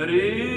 Ready?